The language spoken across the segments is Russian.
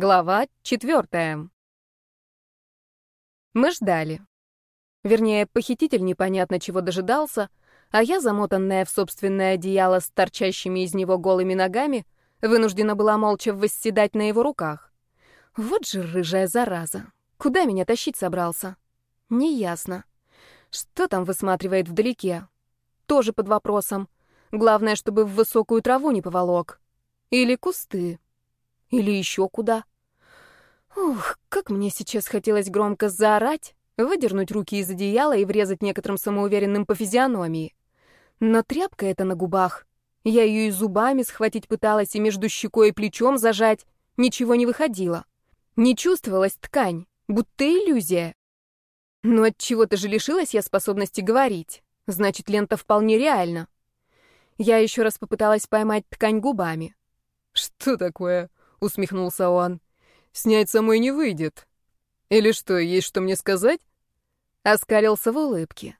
Глава четвертая. Мы ждали. Вернее, похититель непонятно чего дожидался, а я, замотанная в собственное одеяло с торчащими из него голыми ногами, вынуждена была молча восседать на его руках. Вот же рыжая зараза. Куда меня тащить собрался? Неясно. Что там высматривает вдалеке? Тоже под вопросом. Главное, чтобы в высокую траву не поволок. Или кусты. Или еще куда. Ух, как мне сейчас хотелось громко заорать, выдернуть руки из одеяла и врезать некоторым самоуверенным по физиономии. Но тряпка эта на губах. Я ее и зубами схватить пыталась, и между щекой и плечом зажать. Ничего не выходило. Не чувствовалась ткань, будто иллюзия. Но от чего-то же лишилась я способности говорить. Значит, лента вполне реальна. Я еще раз попыталась поймать ткань губами. Что такое? — усмехнулся он. «Снять самой не выйдет. Или что, есть что мне сказать?» Оскалился в улыбке.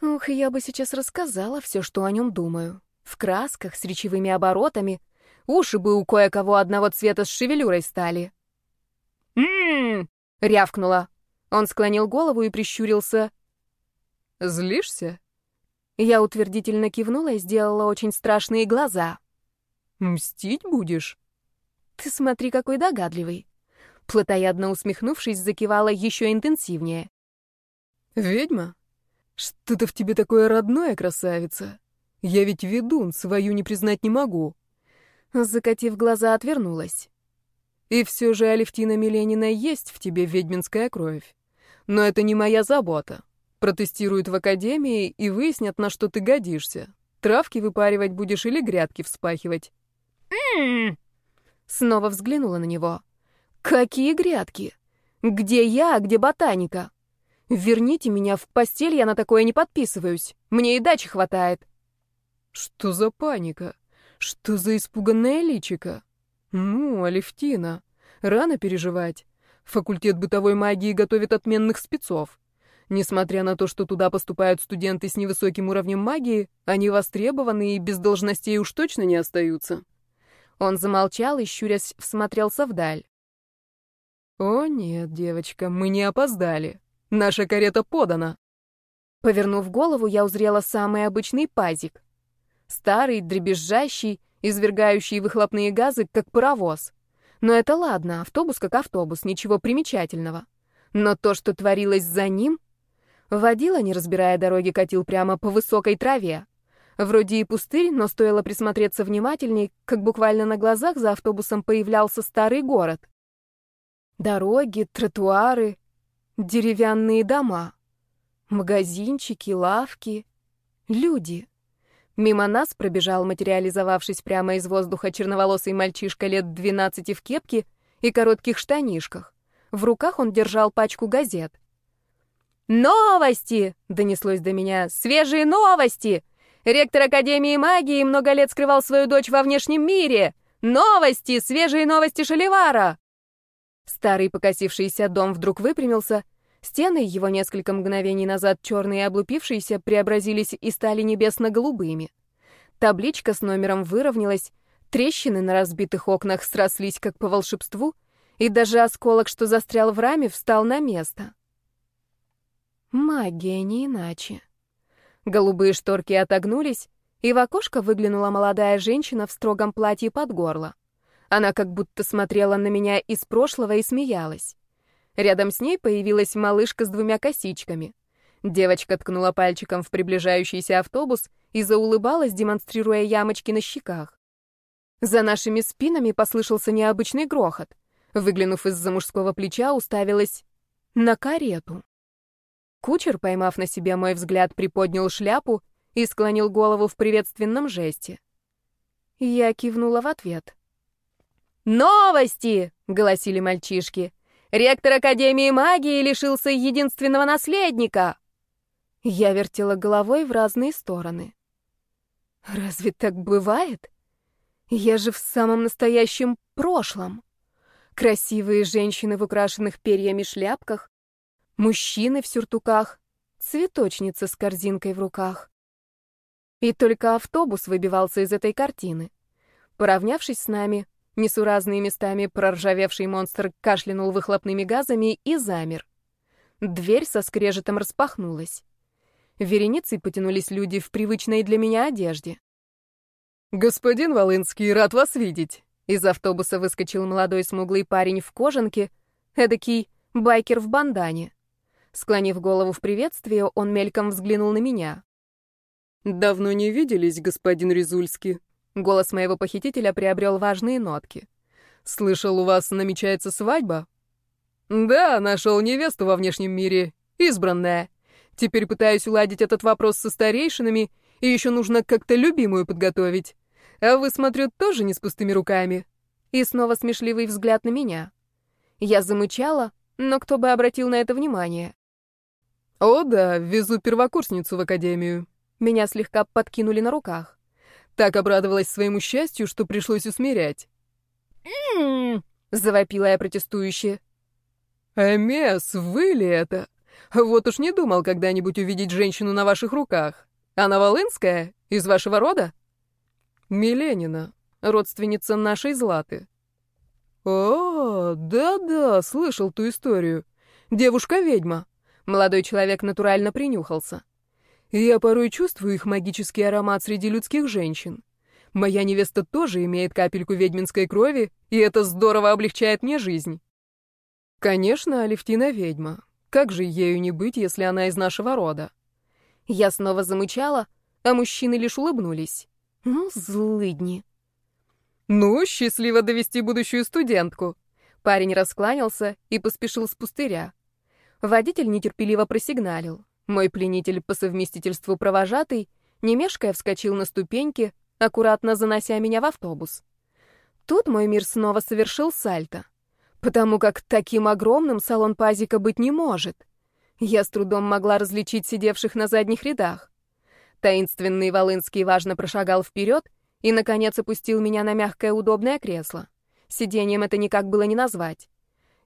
Ух, я бы сейчас рассказала все, что о нем думаю. В красках, с речевыми оборотами. Уши бы у кое-кого одного цвета с шевелюрой стали. «М-м-м!» рявкнула. Он склонил голову и прищурился. «Злишься?» Я утвердительно кивнула и сделала очень страшные глаза. «Мстить будешь?» «Ты смотри, какой догадливый!» Плотоядно усмехнувшись, закивала еще интенсивнее. «Ведьма? Что-то в тебе такое родное, красавица! Я ведь ведун, свою не признать не могу!» Закатив глаза, отвернулась. «И все же, Алевтина Миленина, есть в тебе ведьминская кровь. Но это не моя забота. Протестируют в академии и выяснят, на что ты годишься. Травки выпаривать будешь или грядки вспахивать». «М-м-м!» Снова взглянула на него. «Какие грядки? Где я, а где ботаника? Верните меня в постель, я на такое не подписываюсь. Мне и дачи хватает». «Что за паника? Что за испуганная личика? Ну, Алевтина, рано переживать. Факультет бытовой магии готовит отменных спецов. Несмотря на то, что туда поступают студенты с невысоким уровнем магии, они востребованы и без должностей уж точно не остаются». Он замолчал и, щурясь, всмотрелся вдаль. «О нет, девочка, мы не опоздали. Наша карета подана». Повернув голову, я узрела самый обычный пазик. Старый, дребезжащий, извергающий выхлопные газы, как паровоз. Но это ладно, автобус как автобус, ничего примечательного. Но то, что творилось за ним... Водила, не разбирая дороги, катил прямо по высокой траве. Вроде и пустырь, но стоило присмотреться внимательней, как буквально на глазах за автобусом появлялся старый город. Дороги, тротуары, деревянные дома, магазинчики, лавки, люди. Мимо нас пробежал, материализовавшись прямо из воздуха, черноволосый мальчишка лет 12 в кепке и коротких штанишках. В руках он держал пачку газет. «Новости!» — донеслось до меня. «Свежие новости! Ректор Академии магии много лет скрывал свою дочь во внешнем мире. Новости, свежие новости Шаливара. Старый покосившийся дом вдруг выпрямился. Стены, его несколько мгновений назад черные и облупившиеся, преобразились и стали небесно-голубыми. Табличка с номером выровнялась, трещины на разбитых окнах срослись как по волшебству, и даже осколок, что застрял в раме, встал на место. Магия не иначе. Голубые шторки отогнулись, и в окошко выглянула молодая женщина в строгом платье под горло. Она как будто смотрела на меня из прошлого и смеялась. Рядом с ней появилась малышка с двумя косичками. Девочка ткнула пальчиком в приближающийся автобус и заулыбалась, демонстрируя ямочки на щеках. За нашими спинами послышался необычный грохот. Выглянув из-за мужского плеча, уставилась на карету. Кучер, поймав на себе мой взгляд, приподнял шляпу и склонил голову в приветственном жесте. Я кивнула в ответ. «Новости!» — голосили мальчишки. «Ректор Академии магии лишился единственного наследника!» Я вертела головой в разные стороны. «Разве так бывает? Я же в самом настоящем прошлом!» Красивые женщины в украшенных перьями шляпках, мужчины в сюртуках, цветочница с корзинкой в руках. И только автобус выбивался из этой картины. Поравнявшись с нами, Несуразные местами проржавевший монстр кашлянул выхлопными газами и замер. Дверь со скрежетом распахнулась. Вереницей потянулись люди в привычной для меня одежде. «Господин Волынский, рад вас видеть!» Из автобуса выскочил молодой смуглый парень в кожанке, эдакий байкер в бандане. Склонив голову в приветствие, он мельком взглянул на меня. «Давно не виделись, господин Резульский». Голос моего похитителя приобрел важные нотки. «Слышал, у вас намечается свадьба?» «Да, нашел невесту во внешнем мире. Избранная. Теперь пытаюсь уладить этот вопрос со старейшинами, и еще нужно как-то любимую подготовить. А вы, смотрю, тоже не с пустыми руками». И снова смешливый взгляд на меня. Я замычала, но кто бы обратил на это внимание? «О да, везу первокурсницу в академию». Меня слегка подкинули на руках. Так обрадовалась своему счастью, что пришлось усмирять. «М-м-м!» завопила я протестующе. «Эмес, вы ли это? Вот уж не думал когда-нибудь увидеть женщину на ваших руках. Она Волынская? Из вашего рода?» «Миленина, родственница нашей Златы». «О, да-да, слышал ту историю. Девушка-ведьма». Молодой человек натурально принюхался. Я порой чувствую их магический аромат среди людских женщин. Моя невеста тоже имеет капельку ведьминской крови, и это здорово облегчает мне жизнь. Конечно, Алевтина ведьма. Как же ею не быть, если она из нашего рода? Я снова замычала, а мужчины лишь улыбнулись. Ну, злыдни. Ну, счастливо довести будущую студентку. Парень раскланялся и поспешил с пустыря. Водитель нетерпеливо просигналил. Мой пленитель по совместительству провожатый, не мешкая, вскочил на ступеньки, аккуратно занося меня в автобус. Тут мой мир снова совершил сальто, потому как таким огромным салон пазика быть не может. Я с трудом могла различить сидевших на задних рядах. Таинственный Волынский важно прошагал вперед и, наконец, опустил меня на мягкое удобное кресло. Сиденьем это никак было не назвать.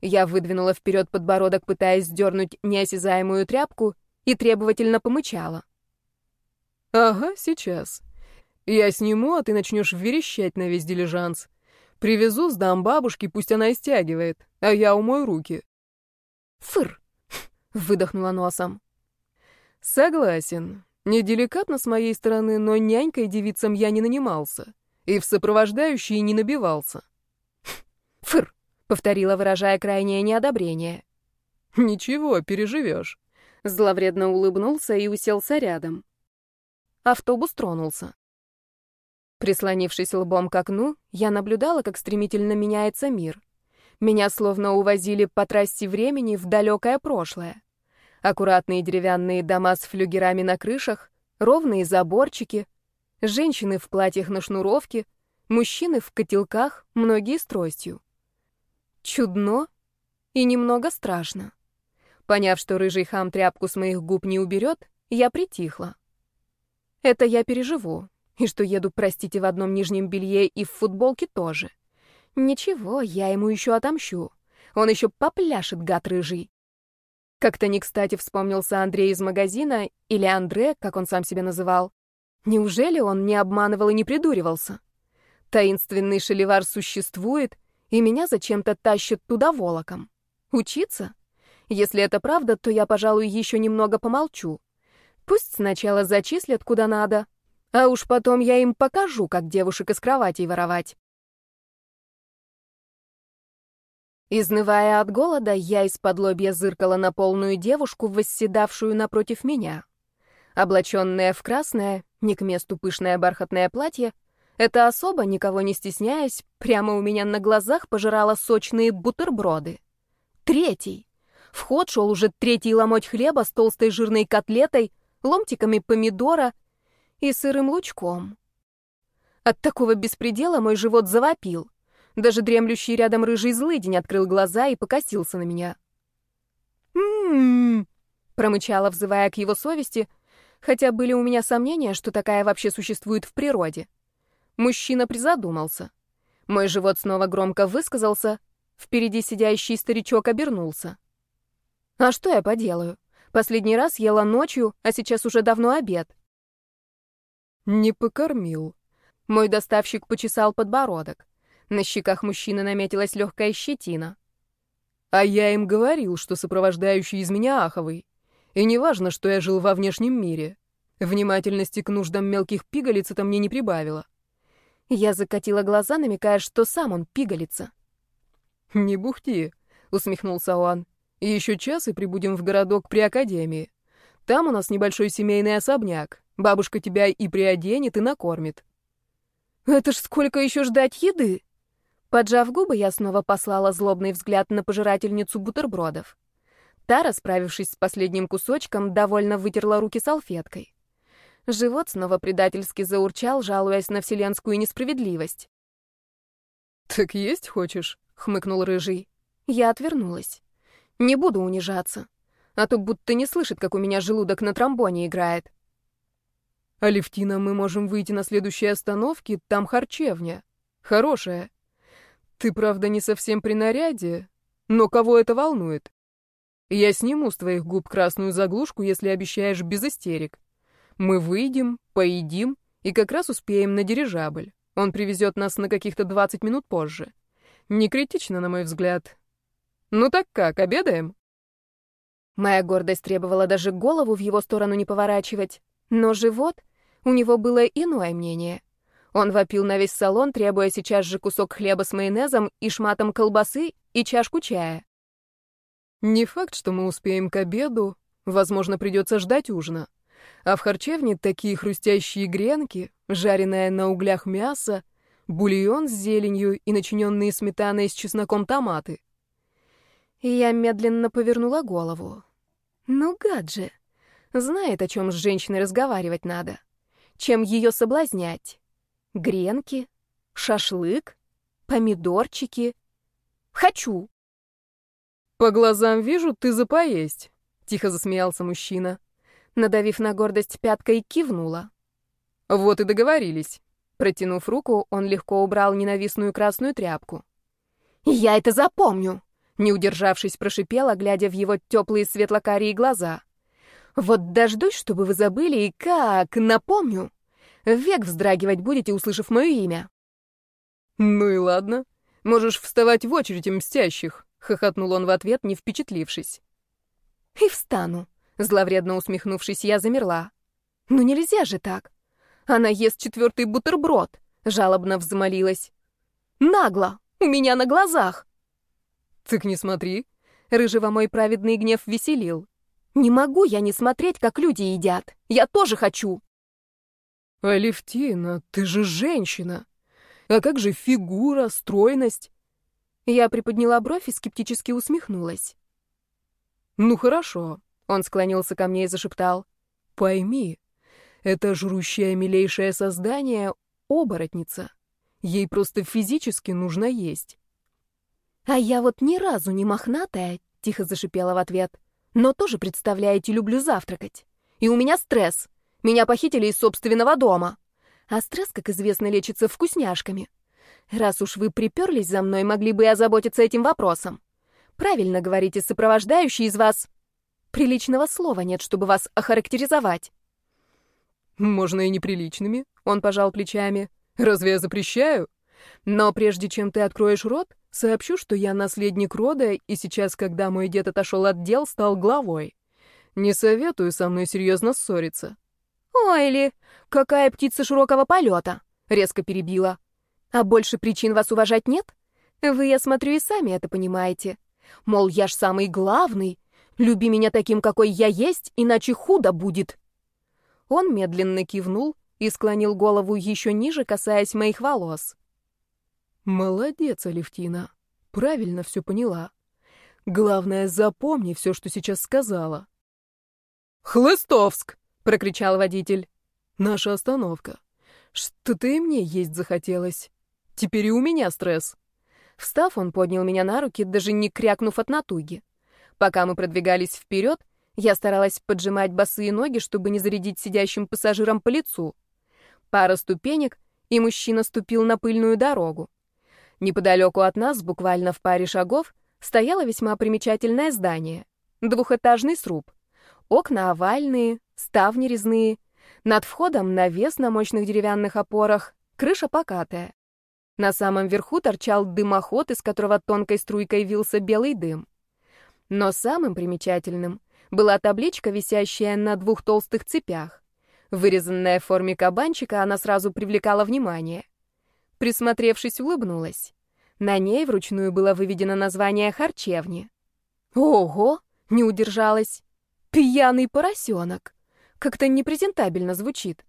Я выдвинула вперед подбородок, пытаясь сдернуть неосязаемую тряпку, и требовательно помычала. «Ага, сейчас. Я сниму, а ты начнешь верещать на весь дилижанс. Привезу, сдам бабушке, пусть она и стягивает, а я умою руки». «Фыр!» — выдохнула носом. «Согласен. Неделикатно с моей стороны, но нянькой девицам я не нанимался. И в сопровождающие не набивался». «Фыр!» — повторила, выражая крайнее неодобрение. «Ничего, переживешь. Зловредно улыбнулся и уселся рядом. Автобус тронулся. Прислонившись лбом к окну, я наблюдала, как стремительно меняется мир. Меня словно увозили по трассе времени в далекое прошлое. Аккуратные деревянные дома с флюгерами на крышах, ровные заборчики, женщины в платьях на шнуровке, мужчины в котелках, многие с тростью. Чудно и немного страшно. Поняв, что рыжий хам тряпку с моих губ не уберет, я притихла. Это я переживу. И что еду, простите, в одном нижнем белье и в футболке тоже. Ничего, я ему еще отомщу. Он еще попляшет, гад рыжий. Как-то не кстати вспомнился Андрей из магазина, или Андре, как он сам себя называл. Неужели он не обманывал и не придуривался? Таинственный шаливар существует, и меня зачем-то тащат туда волоком. Учиться? Если это правда, то я, пожалуй, еще немного помолчу. Пусть сначала зачислят куда надо, а уж потом я им покажу, как девушек из кроватей воровать. Изнывая от голода, я из-под лобья зыркала на полную девушку, восседавшую напротив меня. Облаченная в красное, не к месту пышное бархатное платье, эта особа, никого не стесняясь, прямо у меня на глазах пожирала сочные бутерброды. Третий. В ход шел уже третий ломоть хлеба с толстой жирной котлетой, ломтиками помидора и сырым лучком. От такого беспредела мой живот завопил. Даже дремлющий рядом рыжий злыдень открыл глаза и покосился на меня. «М-м-м», промычала, взывая к его совести, хотя были у меня сомнения, что такая вообще существует в природе. Мужчина призадумался. Мой живот снова громко высказался, впереди сидящий старичок обернулся. А что я поделаю? Последний раз ела ночью, а сейчас уже давно обед. Не покормил. Мой доставщик почесал подбородок. На щеках мужчины наметилась легкая щетина. А я им говорил, что сопровождающий из меня аховый. И неважно, что я жил во внешнем мире. Внимательности к нуждам мелких пигалиц это мне не прибавило. Я закатила глаза, намекая, что сам он пигалица. «Не бухти», — усмехнулся он. «Еще час и прибудем в городок при академии. Там у нас небольшой семейный особняк. Бабушка тебя и приоденет, и накормит». «Это ж сколько еще ждать еды?» Поджав губы, я снова послала злобный взгляд на пожирательницу бутербродов. Та, расправившись с последним кусочком, довольно вытерла руки салфеткой. Живот снова предательски заурчал, жалуясь на вселенскую несправедливость. «Так есть хочешь?» — хмыкнул Рыжий. Я отвернулась. «Не буду унижаться, а то будто не слышит, как у меня желудок на тромбоне играет». «Алевтина, мы можем выйти на следующей остановке, там харчевня. Хорошая. Ты, правда, не совсем при наряде, но кого это волнует? Я сниму с твоих губ красную заглушку, если обещаешь без истерик. Мы выйдем, поедим и как раз успеем на дирижабль. Он привезет нас на каких-то 20 минут позже. Не критично, на мой взгляд. Ну так как, обедаем? Моя гордость требовала даже голову в его сторону не поворачивать, но живот, у него было иное мнение. Он вопил на весь салон, требуя сейчас же кусок хлеба с майонезом и шматом колбасы и чашку чая. Не факт, что мы успеем к обеду, возможно, придется ждать ужина. А в харчевне такие хрустящие гренки, жареное на углях мясо, бульон с зеленью и начиненные сметаной с чесноком томаты. Я медленно повернула голову. Ну, гад же. Знает, о чем с женщиной разговаривать надо. Чем ее соблазнять. Гренки, шашлык, помидорчики. Хочу. По глазам вижу, ты за поесть, тихо засмеялся мужчина. Надавив на гордость пяткой, кивнула. Вот и договорились. Протянув руку, он легко убрал ненавистную красную тряпку. «Я это запомню!» Не удержавшись, прошипела, глядя в его теплые светлокарие глаза. «Вот дождусь, чтобы вы забыли, и как напомню!» Век вздрагивать будете, услышав мое имя. Ну и ладно. Можешь вставать в очередь мстящих, хохотнул он в ответ, не впечатлившись. И встану. Зловредно усмехнувшись, я замерла. Ну нельзя же так. Она ест четвертый бутерброд, жалобно взмолилась. Нагло, у меня на глазах. Так не смотри. Рыжего мой праведный гнев веселил. Не могу я не смотреть, как люди едят. Я тоже хочу. «Алевтина, ты же женщина! А как же фигура, стройность?» Я приподняла бровь и скептически усмехнулась. «Ну хорошо», — он склонился ко мне и зашептал. «Пойми, это жрущее милейшее создание — оборотница. Ей просто физически нужно есть». «А я вот ни разу не мохнатая», — тихо зашипела в ответ. «Но тоже, представляете, люблю завтракать. И у меня стресс. Меня похитили из собственного дома. А стресс, как известно, лечится вкусняшками. Раз уж вы приперлись за мной, могли бы и озаботиться этим вопросом. Правильно говорите, сопровождающий из вас... Приличного слова нет, чтобы вас охарактеризовать. Можно и неприличными, он пожал плечами. Разве я запрещаю? Но прежде чем ты откроешь рот, сообщу, что я наследник рода, и сейчас, когда мой дед отошел от дел, стал главой. Не советую со мной серьезно ссориться. «Ой ли, какая птица широкого полета!» — резко перебила. «А больше причин вас уважать нет? Вы, я смотрю, и сами это понимаете. Мол, я ж самый главный. Люби меня таким, какой я есть, иначе худо будет». Он медленно кивнул и склонил голову еще ниже, касаясь моих волос. «Молодец, Алевтина. Правильно все поняла. Главное, запомни все, что сейчас сказала». «Хлыстовск!» — прокричал водитель. «Наша остановка. Что-то и мне есть захотелось. Теперь и у меня стресс». Встав, он поднял меня на руки, даже не крякнув от натуги. Пока мы продвигались вперед, я старалась поджимать босые ноги, чтобы не зарядить сидящим пассажирам по лицу. Пара ступенек, и мужчина ступил на пыльную дорогу. Неподалеку от нас, буквально в паре шагов, стояло весьма примечательное здание. Двухэтажный сруб. Окна овальные, ставни резные. Над входом навес на мощных деревянных опорах, крыша покатая. На самом верху торчал дымоход, из которого тонкой струйкой вился белый дым. Но самым примечательным была табличка, висящая на двух толстых цепях. Вырезанная в форме кабанчика, она сразу привлекала внимание. Присмотревшись, улыбнулась. На ней вручную было выведено название харчевни. Ого, не удержалась. Пьяный поросенок. Как-то непрезентабельно звучит.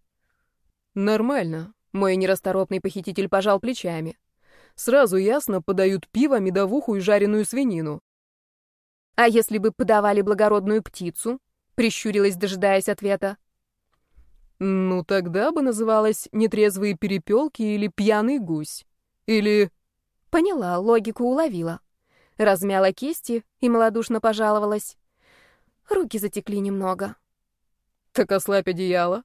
Нормально. Мой нерасторопный похититель пожал плечами. Сразу ясно подают пиво, медовуху и жареную свинину. А если бы подавали благородную птицу? Прищурилась, дожидаясь ответа. Ну, тогда бы называлось нетрезвые перепелки или пьяный гусь. Или... Поняла, логику уловила. Размяла кисти и малодушно пожаловалась. Руки затекли немного. Так ослабь одеяло.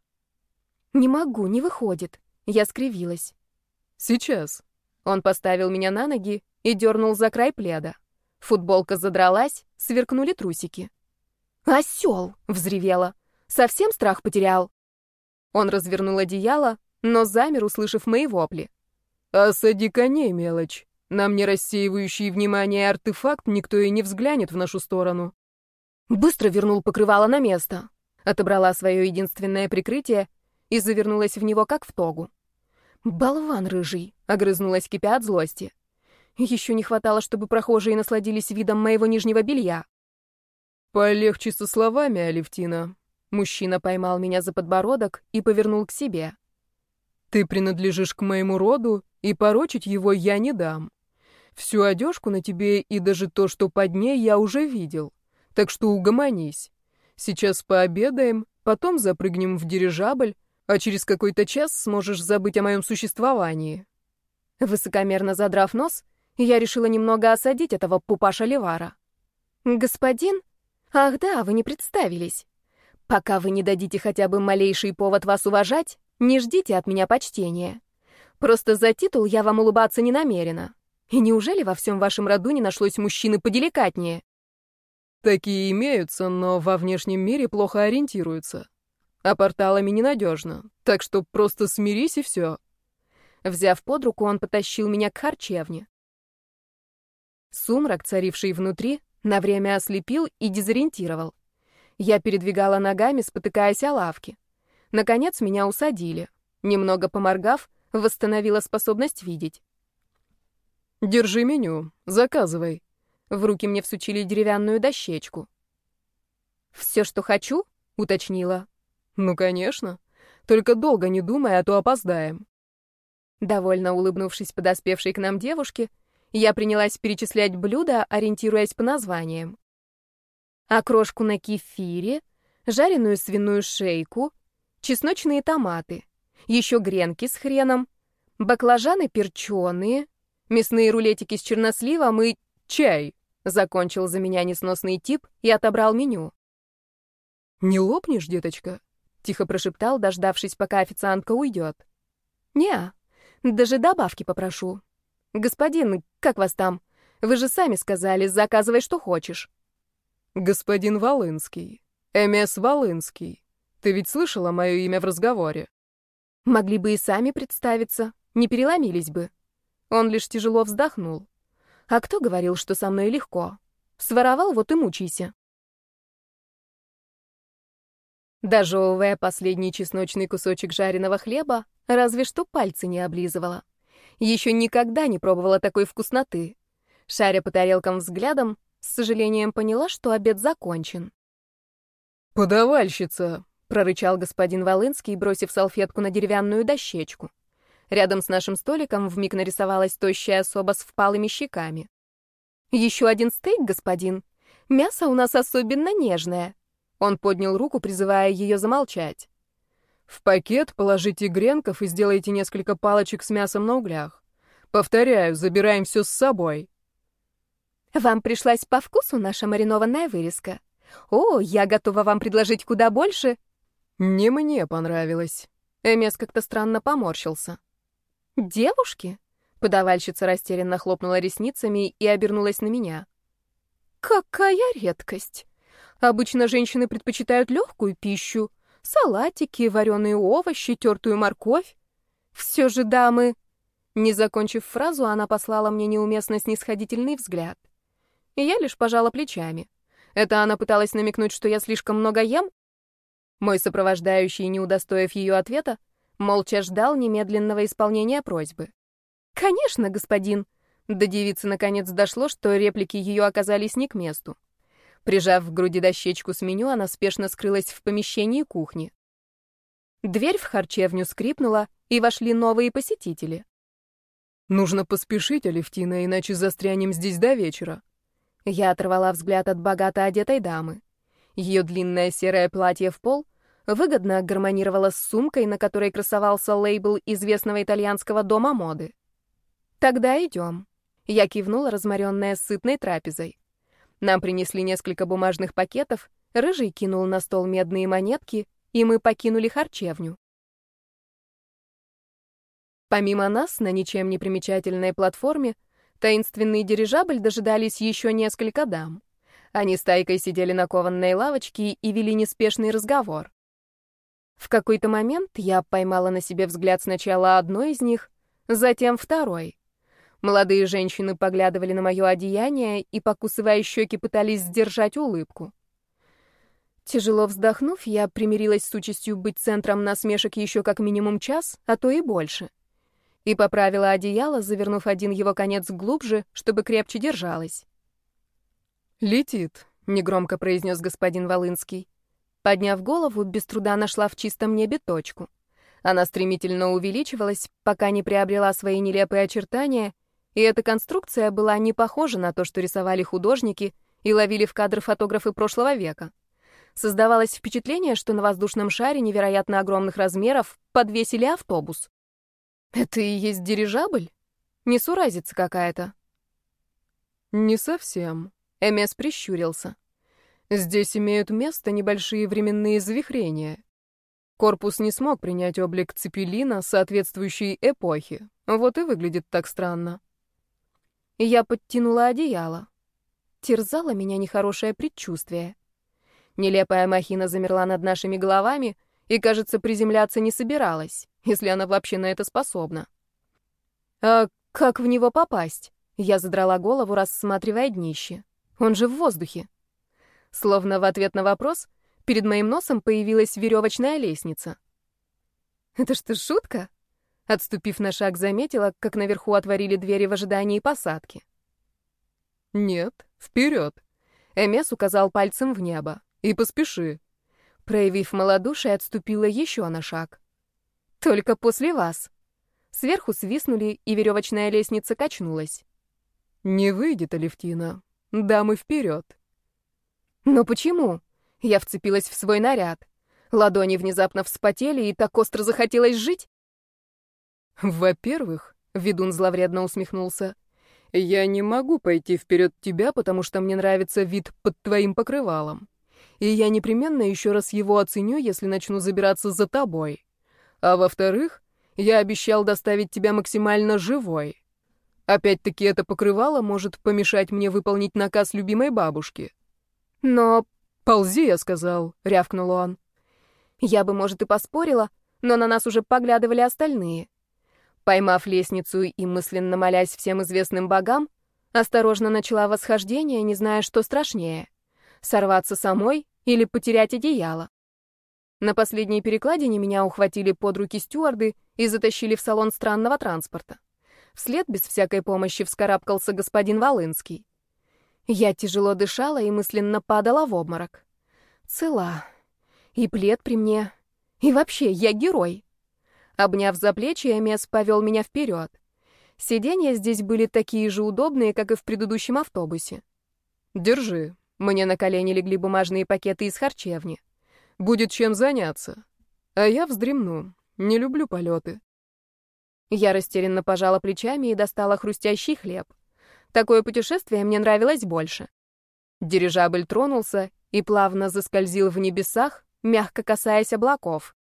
Не могу, не выходит. Я скривилась. Сейчас. Он поставил меня на ноги и дернул за край пледа. Футболка задралась, сверкнули трусики. «Осел!» — взревела. «Совсем страх потерял?» Он развернул одеяло, но замер, услышав мои вопли. «Осади коней, мелочь. Нам не рассеивающий внимание артефакт никто и не взглянет в нашу сторону». Быстро вернул покрывало на место. Отобрала свое единственное прикрытие и завернулась в него, как в тогу. «Болван рыжий!» — огрызнулась, кипя от злости. Еще не хватало, чтобы прохожие насладились видом моего нижнего белья. «Полегче со словами, Алевтина». Мужчина поймал меня за подбородок и повернул к себе. «Ты принадлежишь к моему роду, и порочить его я не дам. Всю одежку на тебе и даже то, что под ней, я уже видел. Так что угомонись. Сейчас пообедаем, потом запрыгнем в дирижабль, а через какой-то час сможешь забыть о моем существовании». Высокомерно задрав нос, я решила немного осадить этого пупаша Левара. «Господин? Ах да, вы не представились. Пока вы не дадите хотя бы малейший повод вас уважать, не ждите от меня почтения. Просто за титул я вам улыбаться не намерена. И неужели во всем вашем роду не нашлось мужчины поделикатнее?» «Такие имеются, но во внешнем мире плохо ориентируются. А порталами ненадежно, так что просто смирись и все». Взяв под руку, он потащил меня к харчевне. Сумрак, царивший внутри, на время ослепил и дезориентировал. Я передвигала ногами, спотыкаясь о лавки. Наконец меня усадили. Немного поморгав, восстановила способность видеть. «Держи меню, заказывай». В руки мне всучили деревянную дощечку. «Все, что хочу?» — уточнила. «Ну, конечно. Только долго не думай, а то опоздаем». Довольно улыбнувшись подоспевшей к нам девушке, я принялась перечислять блюда, ориентируясь по названиям. Окрошку на кефире, жареную свиную шейку, чесночные томаты, еще гренки с хреном, баклажаны перченые, мясные рулетики с черносливом и чай. Закончил за меня несносный тип и отобрал меню. «Не лопнешь, деточка?» — тихо прошептал, дождавшись, пока официантка уйдет. «Не, даже добавки попрошу. «Господин, как вас там? Вы же сами сказали, заказывай, что хочешь». «Господин Волынский. МС Волынский. Ты ведь слышала мое имя в разговоре?» «Могли бы и сами представиться, не переломились бы». Он лишь тяжело вздохнул. «А кто говорил, что со мной легко? Своровал, вот и мучайся». Дожевывая последний чесночный кусочек жареного хлеба, разве что пальцы не облизывала. Еще никогда не пробовала такой вкусноты. Шаря по тарелкам взглядом, с сожалением поняла, что обед закончен. «Подавальщица!» — прорычал господин Волынский, бросив салфетку на деревянную дощечку. Рядом с нашим столиком вмиг нарисовалась тощая особа с впалыми щеками. «Еще один стейк, господин. Мясо у нас особенно нежное». Он поднял руку, призывая ее замолчать. В пакет положите гренков и сделайте несколько палочек с мясом на углях. Повторяю, забираем все с собой. Вам пришлась по вкусу наша маринованная вырезка? О, я готова вам предложить куда больше. Не мне понравилось. Эмес как-то странно поморщился. Девушки? Подавальщица растерянно хлопнула ресницами и обернулась на меня. Какая редкость! Обычно женщины предпочитают легкую пищу, салатики, вареные овощи, тертую морковь. Все же, дамы, Не закончив фразу, она послала мне неуместно снисходительный взгляд. И я лишь пожала плечами. Это она пыталась намекнуть, что я слишком много ем? Мой сопровождающий, не удостоив ее ответа, молча ждал немедленного исполнения просьбы. «Конечно, господин!» До девицы наконец дошло, что реплики ее оказались не к месту. Прижав в груди дощечку с меню, она спешно скрылась в помещении кухни. Дверь в харчевню скрипнула, и вошли новые посетители. «Нужно поспешить, Алевтина, иначе застрянем здесь до вечера». Я оторвала взгляд от богато одетой дамы. Ее длинное серое платье в пол выгодно гармонировало с сумкой, на которой красовался лейбл известного итальянского дома моды. «Тогда идем». Я кивнула, разморенная сытной трапезой. Нам принесли несколько бумажных пакетов, Рыжий кинул на стол медные монетки, и мы покинули харчевню. Помимо нас, на ничем не примечательной платформе, таинственный дирижабль дожидались еще несколько дам. Они стайкой сидели на кованной лавочке и вели неспешный разговор. В какой-то момент я поймала на себе взгляд сначала одной из них, затем второй. Молодые женщины поглядывали на мое одеяние и, покусывая щеки, пытались сдержать улыбку. Тяжело вздохнув, я примирилась с участью быть центром насмешек еще как минимум час, а то и больше. И поправила одеяло, завернув один его конец глубже, чтобы крепче держалось. «Летит», — негромко произнес господин Волынский. Подняв голову, без труда нашла в чистом небе точку. Она стремительно увеличивалась, пока не приобрела свои нелепые очертания, и эта конструкция была не похожа на то, что рисовали художники и ловили в кадр фотографы прошлого века. Создавалось впечатление, что на воздушном шаре невероятно огромных размеров подвесили автобус. Это и есть дирижабль? Несуразица какая-то. Не совсем. Эмес прищурился. Здесь имеют место небольшие временные завихрения. Корпус не смог принять облик цепелина, соответствующей эпохи. Вот и выглядит так странно. Я подтянула одеяло. Терзало меня нехорошее предчувствие. Нелепая махина замерла над нашими головами и, кажется, приземляться не собиралась, если она вообще на это способна. А как в него попасть? Я задрала голову, рассматривая днище. Он же в воздухе. Словно в ответ на вопрос, перед моим носом появилась веревочная лестница. Это что, шутка? Отступив на шаг, заметила, как наверху отворили двери в ожидании посадки. Нет, вперед. Эмес указал пальцем в небо. И поспеши. Проявив малодушие, отступила еще на шаг. Только после вас. Сверху свистнули, и веревочная лестница качнулась. Не выйдет, Алевтина. Дамы вперед. Но почему? Я вцепилась в свой наряд. Ладони внезапно вспотели, и так остро захотелось жить. Во-первых, ведун зловредно усмехнулся, я не могу пойти вперед тебя, потому что мне нравится вид под твоим покрывалом. И я непременно еще раз его оценю, если начну забираться за тобой. А во-вторых, я обещал доставить тебя максимально живой. Опять-таки это покрывало может помешать мне выполнить наказ любимой бабушки. Но... «Ползи», — я сказал, — рявкнул он. Я бы, может, и поспорила, но на нас уже поглядывали остальные. Поймав лестницу и мысленно молясь всем известным богам, осторожно начала восхождение, не зная, что страшнее — сорваться самой или потерять одеяло. На последней перекладине меня ухватили под руки стюарды и затащили в салон странного транспорта. Вслед без всякой помощи вскарабкался господин Волынский. Я тяжело дышала и мысленно падала в обморок. Цела. И плед при мне. И вообще, я герой. Обняв за плечи, Эмес повел меня вперед. Сиденья здесь были такие же удобные, как и в предыдущем автобусе. «Держи». Мне на колени легли бумажные пакеты из харчевни. «Будет чем заняться. А я вздремну. Не люблю полеты». Я растерянно пожала плечами и достала хрустящий хлеб. Такое путешествие мне нравилось больше. Дирижабль тронулся и плавно заскользил в небесах, мягко касаясь облаков.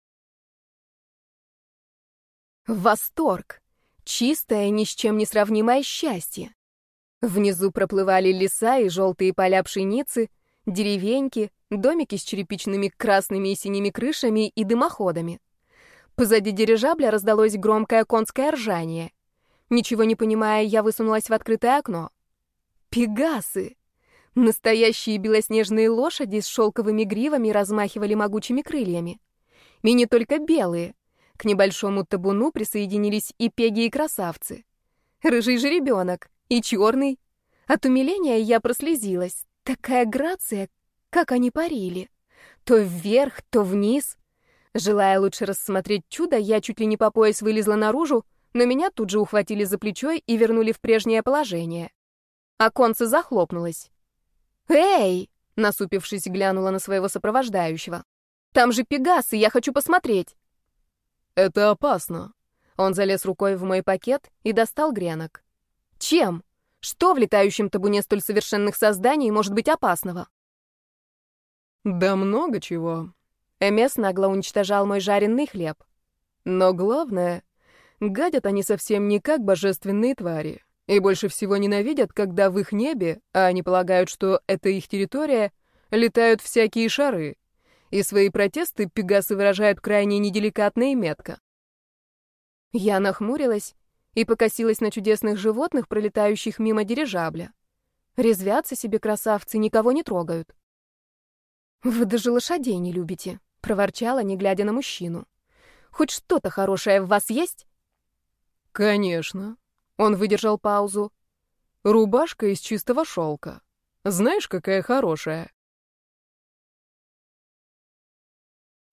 Восторг! Чистое, ни с чем не сравнимое счастье. Внизу проплывали леса и желтые поля пшеницы, деревеньки, домики с черепичными красными и синими крышами и дымоходами. Позади дирижабля раздалось громкое конское ржание. Ничего не понимая, я высунулась в открытое окно. Пегасы! Настоящие белоснежные лошади с шелковыми гривами размахивали могучими крыльями. И не только белые. К небольшому табуну присоединились и пеги, и красавцы. Рыжий жеребенок, и черный. От умиления я прослезилась. Такая грация, как они парили. То вверх, то вниз. Желая лучше рассмотреть чудо, я чуть ли не по пояс вылезла наружу, но меня тут же ухватили за плечо и вернули в прежнее положение. Оконце захлопнулось. «Эй!» — насупившись, глянула на своего сопровождающего. «Там же пегасы, я хочу посмотреть!» «Это опасно!» Он залез рукой в мой пакет и достал гренок. «Чем? Что в летающем табуне столь совершенных созданий может быть опасного?» «Да много чего!» Эмес нагло уничтожал мой жареный хлеб. «Но главное, гадят они совсем не как божественные твари. И больше всего ненавидят, когда в их небе, а они полагают, что это их территория, летают всякие шары. И свои протесты пегасы выражают крайне неделикатно и метко. Я нахмурилась и покосилась на чудесных животных, пролетающих мимо дирижабля. Резвятся себе красавцы, никого не трогают. «Вы даже лошадей не любите», — проворчала, не глядя на мужчину. «Хоть что-то хорошее в вас есть?» «Конечно», он выдержал паузу. Рубашка из чистого шелка. Знаешь, какая хорошая?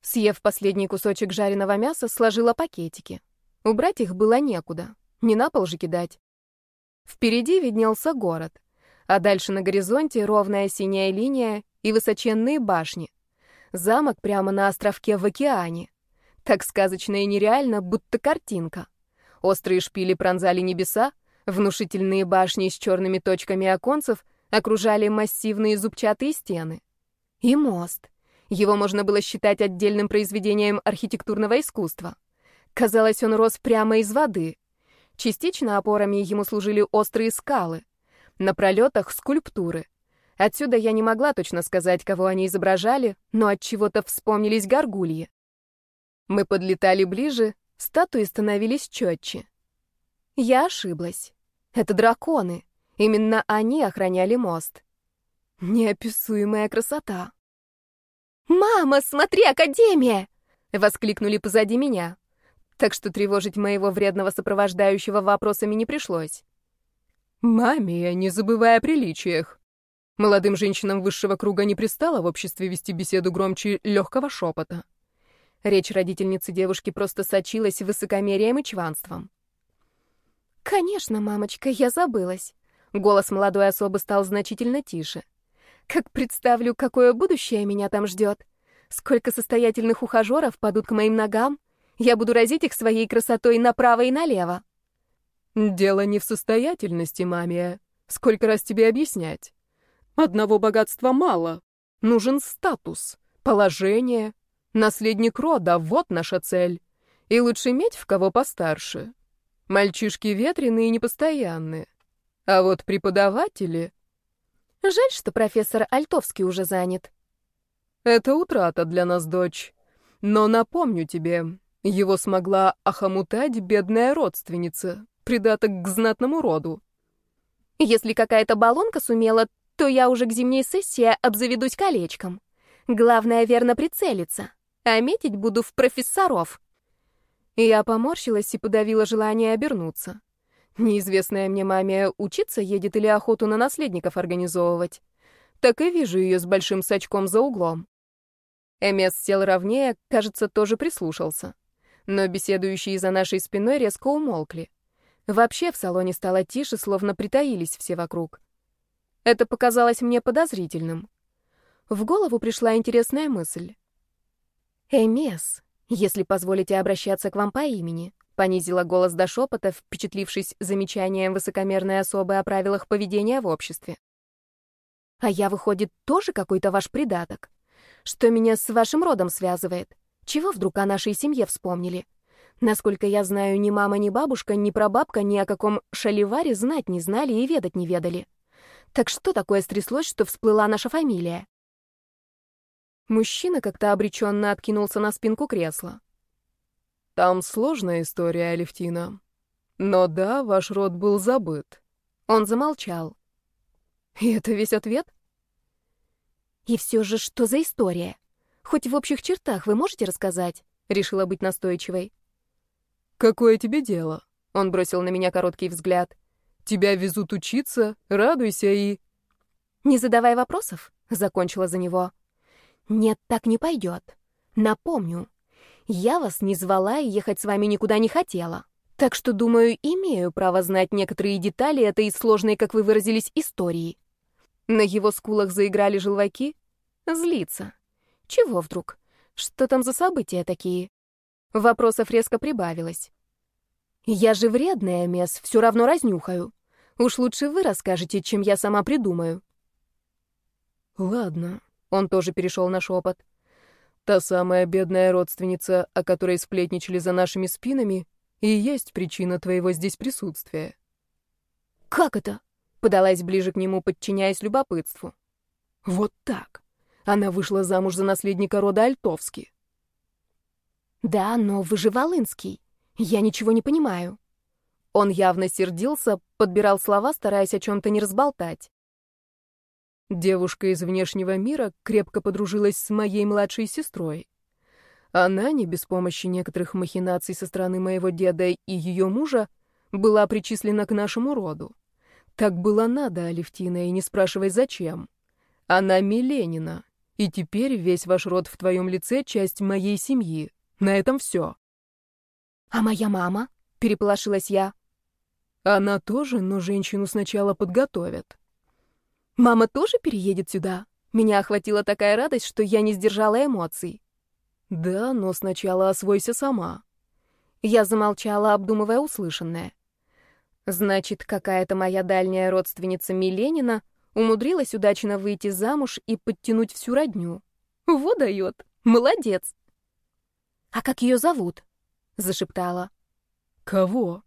Съев последний кусочек жареного мяса, сложила пакетики. Убрать их было некуда. Не на пол же кидать. Впереди виднелся город, а дальше на горизонте ровная синяя линия и высоченные башни. Замок прямо на островке в океане. Так сказочно и нереально, будто картинка. Острые шпили пронзали небеса, внушительные башни с черными точками оконцев окружали массивные зубчатые стены. И мост. Его можно было считать отдельным произведением архитектурного искусства. Казалось, он рос прямо из воды. Частично опорами ему служили острые скалы. На пролетах — скульптуры. Отсюда я не могла точно сказать, кого они изображали, но от чего то вспомнились горгульи. Мы подлетали ближе, Статуи становились четче. Я ошиблась. Это драконы. Именно они охраняли мост. Неописуемая красота. «Мама, смотри, Академия!» — воскликнули позади меня. Так что тревожить моего вредного сопровождающего вопросами не пришлось. «Мамия, не забывая о приличиях!» Молодым женщинам высшего круга не пристало в обществе вести беседу громче легкого шепота. Речь родительницы девушки просто сочилась высокомерием и чванством. «Конечно, мамочка, я забылась». Голос молодой особы стал значительно тише. «Как представлю, какое будущее меня там ждет. Сколько состоятельных ухажеров падут к моим ногам. Я буду разить их своей красотой направо и налево». «Дело не в состоятельности, мамия. Сколько раз тебе объяснять? Одного богатства мало. Нужен статус, положение, Наследник рода — вот наша цель. И лучше иметь в кого постарше. Мальчишки ветреные и непостоянные. А вот преподаватели... Жаль, что профессор Альтовский уже занят. Это утрата для нас, дочь. Но напомню тебе, его смогла охомутать бедная родственница, придаток к знатному роду. Если какая-то баллонка сумела, то я уже к зимней сессии обзаведусь колечком. Главное верно прицелиться а метить буду в профессоров. Я поморщилась и подавила желание обернуться. Неизвестная мне маме учиться едет или охоту на наследников организовывать. Так и вижу ее с большим сачком за углом. Эмес сел ровнее, кажется, тоже прислушался. Но беседующие за нашей спиной резко умолкли. Вообще в салоне стало тише, словно притаились все вокруг. Это показалось мне подозрительным. В голову пришла интересная мысль. «Эмес, если позволите обращаться к вам по имени», — понизила голос до шепота, впечатлившись замечанием высокомерной особы о правилах поведения в обществе. «А я, выходит, тоже какой-то ваш придаток? Что меня с вашим родом связывает? Чего вдруг о нашей семье вспомнили? Насколько я знаю, ни мама, ни бабушка, ни прабабка ни о каком шаливаре знать не знали и ведать не ведали. Так что такое стряслось, что всплыла наша фамилия?» Мужчина как-то обреченно откинулся на спинку кресла. «Там сложная история, Алевтина. Но да, ваш род был забыт. Он замолчал. И это весь ответ? И все же, что за история? Хоть в общих чертах вы можете рассказать? Решила быть настойчивой. Какое тебе дело? Он бросил на меня короткий взгляд. Тебя везут учиться, радуйся и... Не задавай вопросов, закончила за него. Нет, так не пойдет. Напомню, я вас не звала и ехать с вами никуда не хотела. Так что, думаю, имею право знать некоторые детали этой сложной, как вы выразились, истории. На его скулах заиграли желваки. Злится. Чего вдруг? Что там за события такие? Вопросов резко прибавилось. Я же вредная, мес, все равно разнюхаю. Уж лучше вы расскажете, чем я сама придумаю. Ладно. Он тоже перешел на шепот. Та самая бедная родственница, о которой сплетничали за нашими спинами, и есть причина твоего здесь присутствия. Как это? Подалась ближе к нему, подчиняясь любопытству. Вот так. Она вышла замуж за наследника рода Альтовски. Да, но вы же Волынский. Я ничего не понимаю. Он явно сердился, подбирал слова, стараясь о чем-то не разболтать. Девушка из внешнего мира крепко подружилась с моей младшей сестрой. Она, не без помощи некоторых махинаций со стороны моего деда и ее мужа, была причислена к нашему роду. Так было надо, Алевтина, и не спрашивай, зачем. Она Миленина, и теперь весь ваш род в твоем лице — часть моей семьи. На этом все. «А моя мама?» — переполошилась я. Она тоже, но женщину сначала подготовят. «Мама тоже переедет сюда?» Меня охватила такая радость, что я не сдержала эмоций. Да, но сначала освойся сама. Я замолчала, обдумывая услышанное. Значит, какая-то моя дальняя родственница Миленина умудрилась удачно выйти замуж и подтянуть всю родню. Вот дает. Молодец. А как ее зовут? Зашептала. Кого?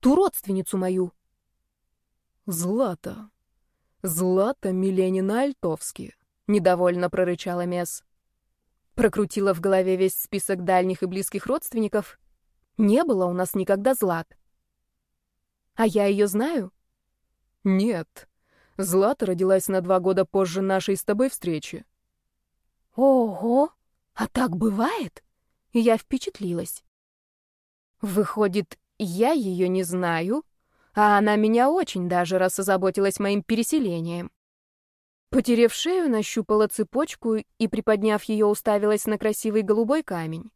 Ту родственницу мою. Злата. Злата Миленина Альтовски. Недовольно прорычала Мес. Прокрутила в голове весь список дальних и близких родственников. Не было у нас никогда Злат. А я ее знаю? Нет. Злата родилась на два года позже нашей с тобой встречи. Ого! А так бывает? Я впечатлилась. Выходит, я ее не знаю, а она меня очень даже раз озаботилась моим переселением. Потерев шею, нащупала цепочку и, приподняв ее, уставилась на красивый голубой камень.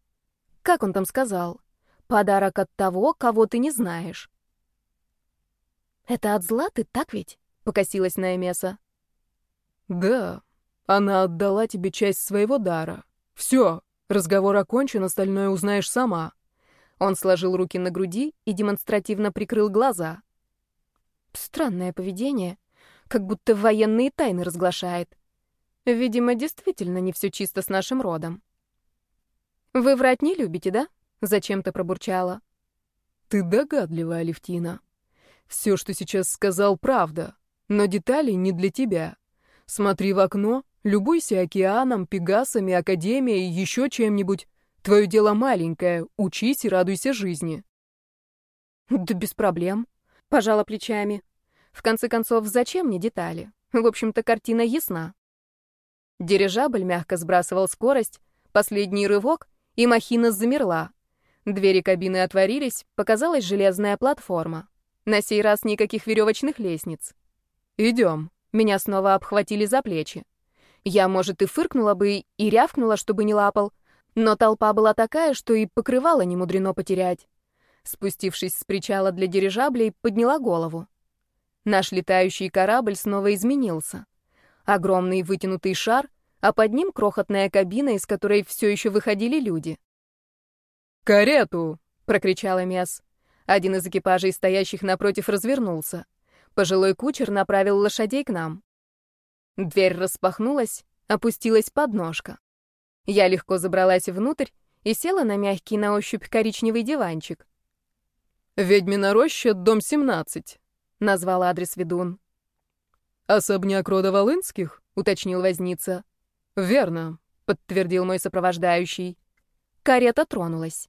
Как он там сказал? Подарок от того, кого ты не знаешь. «Это от Златы, так ведь?» — покосилась на Эмеса. «Да, она отдала тебе часть своего дара. Все, разговор окончен, остальное узнаешь сама». Он сложил руки на груди и демонстративно прикрыл глаза. Странное поведение как будто военные тайны разглашает. Видимо, действительно не все чисто с нашим родом. «Вы врать не любите, да?» — зачем-то пробурчала. «Ты догадливая, Алевтина. Все, что сейчас сказал, правда, но детали не для тебя. Смотри в окно, любуйся океаном, пегасами, академией, еще чем-нибудь. Твое дело маленькое, учись и радуйся жизни». «Да без проблем», — пожала плечами. В конце концов, зачем мне детали? В общем-то, картина ясна. Дирижабль мягко сбрасывал скорость, последний рывок, и махина замерла. Двери кабины отворились, показалась железная платформа. На сей раз никаких веревочных лестниц. «Идем». Меня снова обхватили за плечи. Я, может, и фыркнула бы, и рявкнула, чтобы не лапал, но толпа была такая, что и покрывала не мудрено потерять. Спустившись с причала для дирижаблей, подняла голову. Наш летающий корабль снова изменился. Огромный вытянутый шар, а под ним крохотная кабина, из которой все еще выходили люди. «Карету!» — прокричал Эмес. Один из экипажей, стоящих напротив, развернулся. Пожилой кучер направил лошадей к нам. Дверь распахнулась, опустилась подножка. Я легко забралась внутрь и села на мягкий на ощупь коричневый диванчик. «Ведьмина роща, дом 17», назвал адрес ведун. «Особняк рода Волынских?» — уточнил возница. «Верно», — подтвердил мой сопровождающий. Карета тронулась.